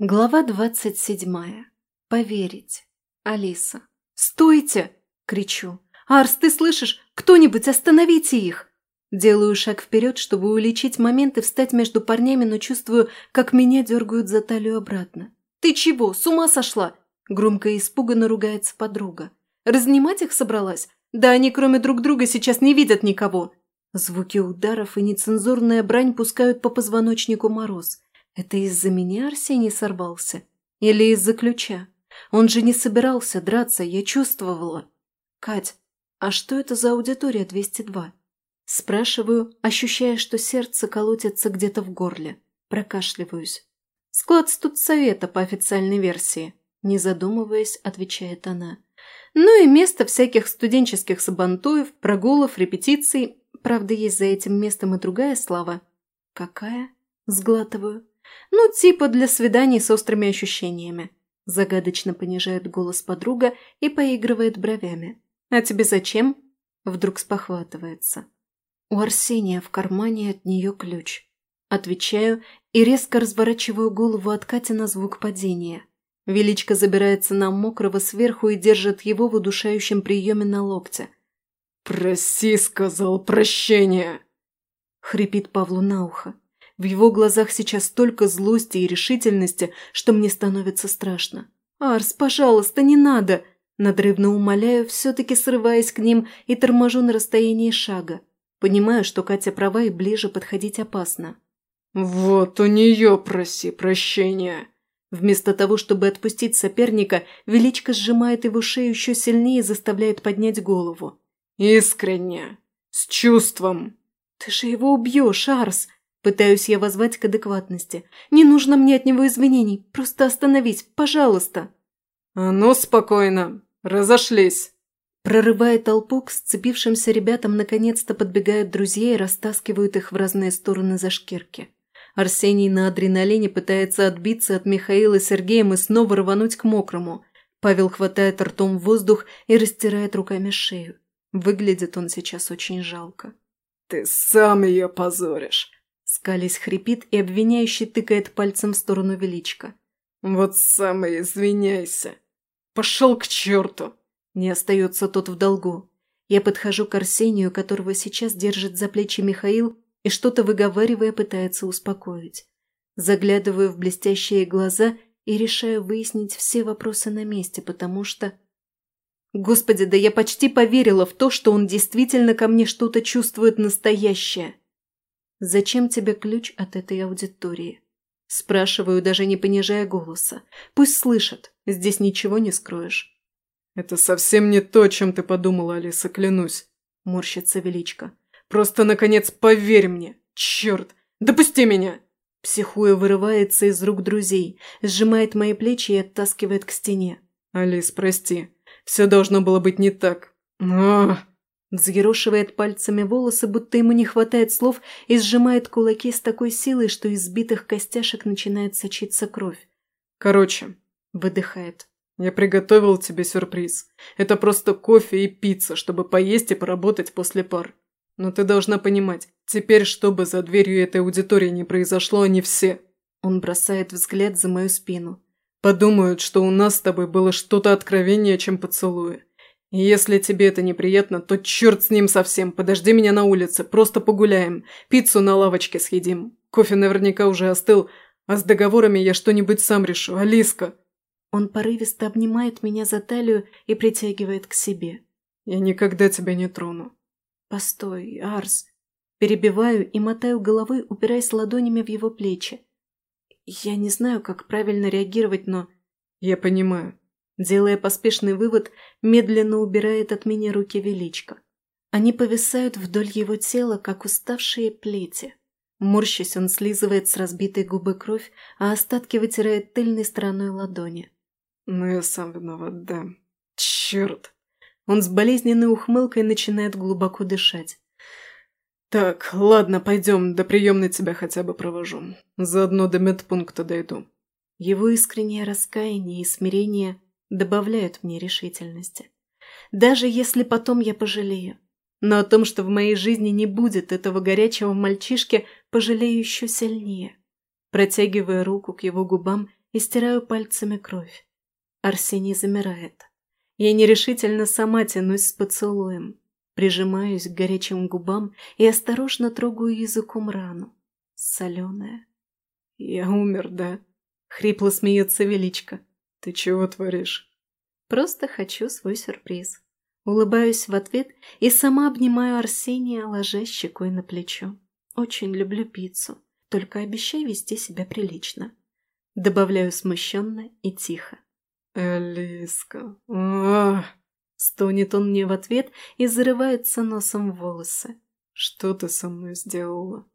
Глава двадцать седьмая. Поверить. Алиса. «Стойте!» – кричу. «Арс, ты слышишь? Кто-нибудь остановите их!» Делаю шаг вперед, чтобы уличить момент и встать между парнями, но чувствую, как меня дергают за талию обратно. «Ты чего? С ума сошла?» Громко и испуганно ругается подруга. «Разнимать их собралась? Да они кроме друг друга сейчас не видят никого!» Звуки ударов и нецензурная брань пускают по позвоночнику мороз. Это из-за меня Арсений сорвался? Или из-за ключа? Он же не собирался драться, я чувствовала. «Кать, а что это за аудитория 202?» Спрашиваю, ощущая, что сердце колотится где-то в горле. Прокашливаюсь. «Склад студсовета по официальной версии», – не задумываясь, отвечает она. «Ну и место всяких студенческих сабантуев, прогулов, репетиций. Правда, есть за этим местом и другая слава». «Какая?» – сглатываю. «Ну, типа для свиданий с острыми ощущениями», – загадочно понижает голос подруга и поигрывает бровями. «А тебе зачем?» – вдруг спохватывается. У Арсения в кармане от нее ключ. Отвечаю и резко разворачиваю голову от Кати на звук падения. Величка забирается на мокрого сверху и держит его в удушающем приеме на локте. «Проси, — сказал, — прощения!» Хрипит Павлу на ухо. В его глазах сейчас столько злости и решительности, что мне становится страшно. «Арс, пожалуйста, не надо!» Надрывно умоляю, все-таки срываясь к ним и торможу на расстоянии шага. Понимаю, что Катя права и ближе подходить опасно. «Вот у нее проси прощения!» Вместо того, чтобы отпустить соперника, Величко сжимает его шею еще сильнее и заставляет поднять голову. «Искренне! С чувством!» «Ты же его убьешь, Арс!» Пытаюсь я возвать к адекватности. «Не нужно мне от него извинений. Просто остановись, пожалуйста!» «А ну, спокойно! Разошлись!» Прорывая толпу, к сцепившимся ребятам наконец-то подбегают друзья и растаскивают их в разные стороны за шкирки. Арсений на адреналине пытается отбиться от Михаила Сергеем и снова рвануть к мокрому. Павел хватает ртом воздух и растирает руками шею. Выглядит он сейчас очень жалко. «Ты сам ее позоришь!» Скались хрипит и обвиняющий тыкает пальцем в сторону Величка. «Вот сам и извиняйся! Пошел к черту!» Не остается тот в долгу. Я подхожу к Арсению, которого сейчас держит за плечи Михаил и что-то выговаривая пытается успокоить. Заглядываю в блестящие глаза и решаю выяснить все вопросы на месте, потому что... Господи, да я почти поверила в то, что он действительно ко мне что-то чувствует настоящее. Зачем тебе ключ от этой аудитории? Спрашиваю, даже не понижая голоса. Пусть слышат, здесь ничего не скроешь. «Это совсем не то, чем ты подумала, Алиса, клянусь», – морщится Величко. «Просто, наконец, поверь мне! Черт! Допусти меня!» Психуя вырывается из рук друзей, сжимает мои плечи и оттаскивает к стене. «Алис, прости. Все должно было быть не так. Ах!» Взъерошивает пальцами волосы, будто ему не хватает слов, и сжимает кулаки с такой силой, что из сбитых костяшек начинает сочиться кровь. «Короче», – выдыхает, «Я приготовил тебе сюрприз. Это просто кофе и пицца, чтобы поесть и поработать после пар. Но ты должна понимать, теперь, что бы за дверью этой аудитории не произошло, они все...» Он бросает взгляд за мою спину. «Подумают, что у нас с тобой было что-то откровеннее, чем поцелуи. Если тебе это неприятно, то черт с ним совсем. Подожди меня на улице, просто погуляем. Пиццу на лавочке съедим. Кофе наверняка уже остыл, а с договорами я что-нибудь сам решу. Алиска!» Он порывисто обнимает меня за талию и притягивает к себе. «Я никогда тебя не трону». «Постой, Арс». Перебиваю и мотаю головой, упираясь ладонями в его плечи. Я не знаю, как правильно реагировать, но... Я понимаю. Делая поспешный вывод, медленно убирает от меня руки величко. Они повисают вдоль его тела, как уставшие плети. Морщась, он слизывает с разбитой губы кровь, а остатки вытирает тыльной стороной ладони. «Ну, я сам виноват, да. Черт!» Он с болезненной ухмылкой начинает глубоко дышать. «Так, ладно, пойдем, до приемной тебя хотя бы провожу. Заодно до медпункта дойду». Его искреннее раскаяние и смирение добавляют мне решительности. Даже если потом я пожалею. Но о том, что в моей жизни не будет этого горячего мальчишки, пожалею еще сильнее. Протягивая руку к его губам и стираю пальцами кровь. Арсений замирает. Я нерешительно сама тянусь с поцелуем, прижимаюсь к горячим губам и осторожно трогаю языком рану. Соленая. «Я умер, да?» — хрипло смеется Величко. «Ты чего творишь?» «Просто хочу свой сюрприз». Улыбаюсь в ответ и сама обнимаю Арсения, ложа щекой на плечо. Очень люблю пиццу, только обещай вести себя прилично. Добавляю смущенно и тихо. «Элиска, ах!» Стонет он мне в ответ и зарывается носом в волосы. «Что ты со мной сделала?»